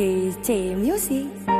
DC Music.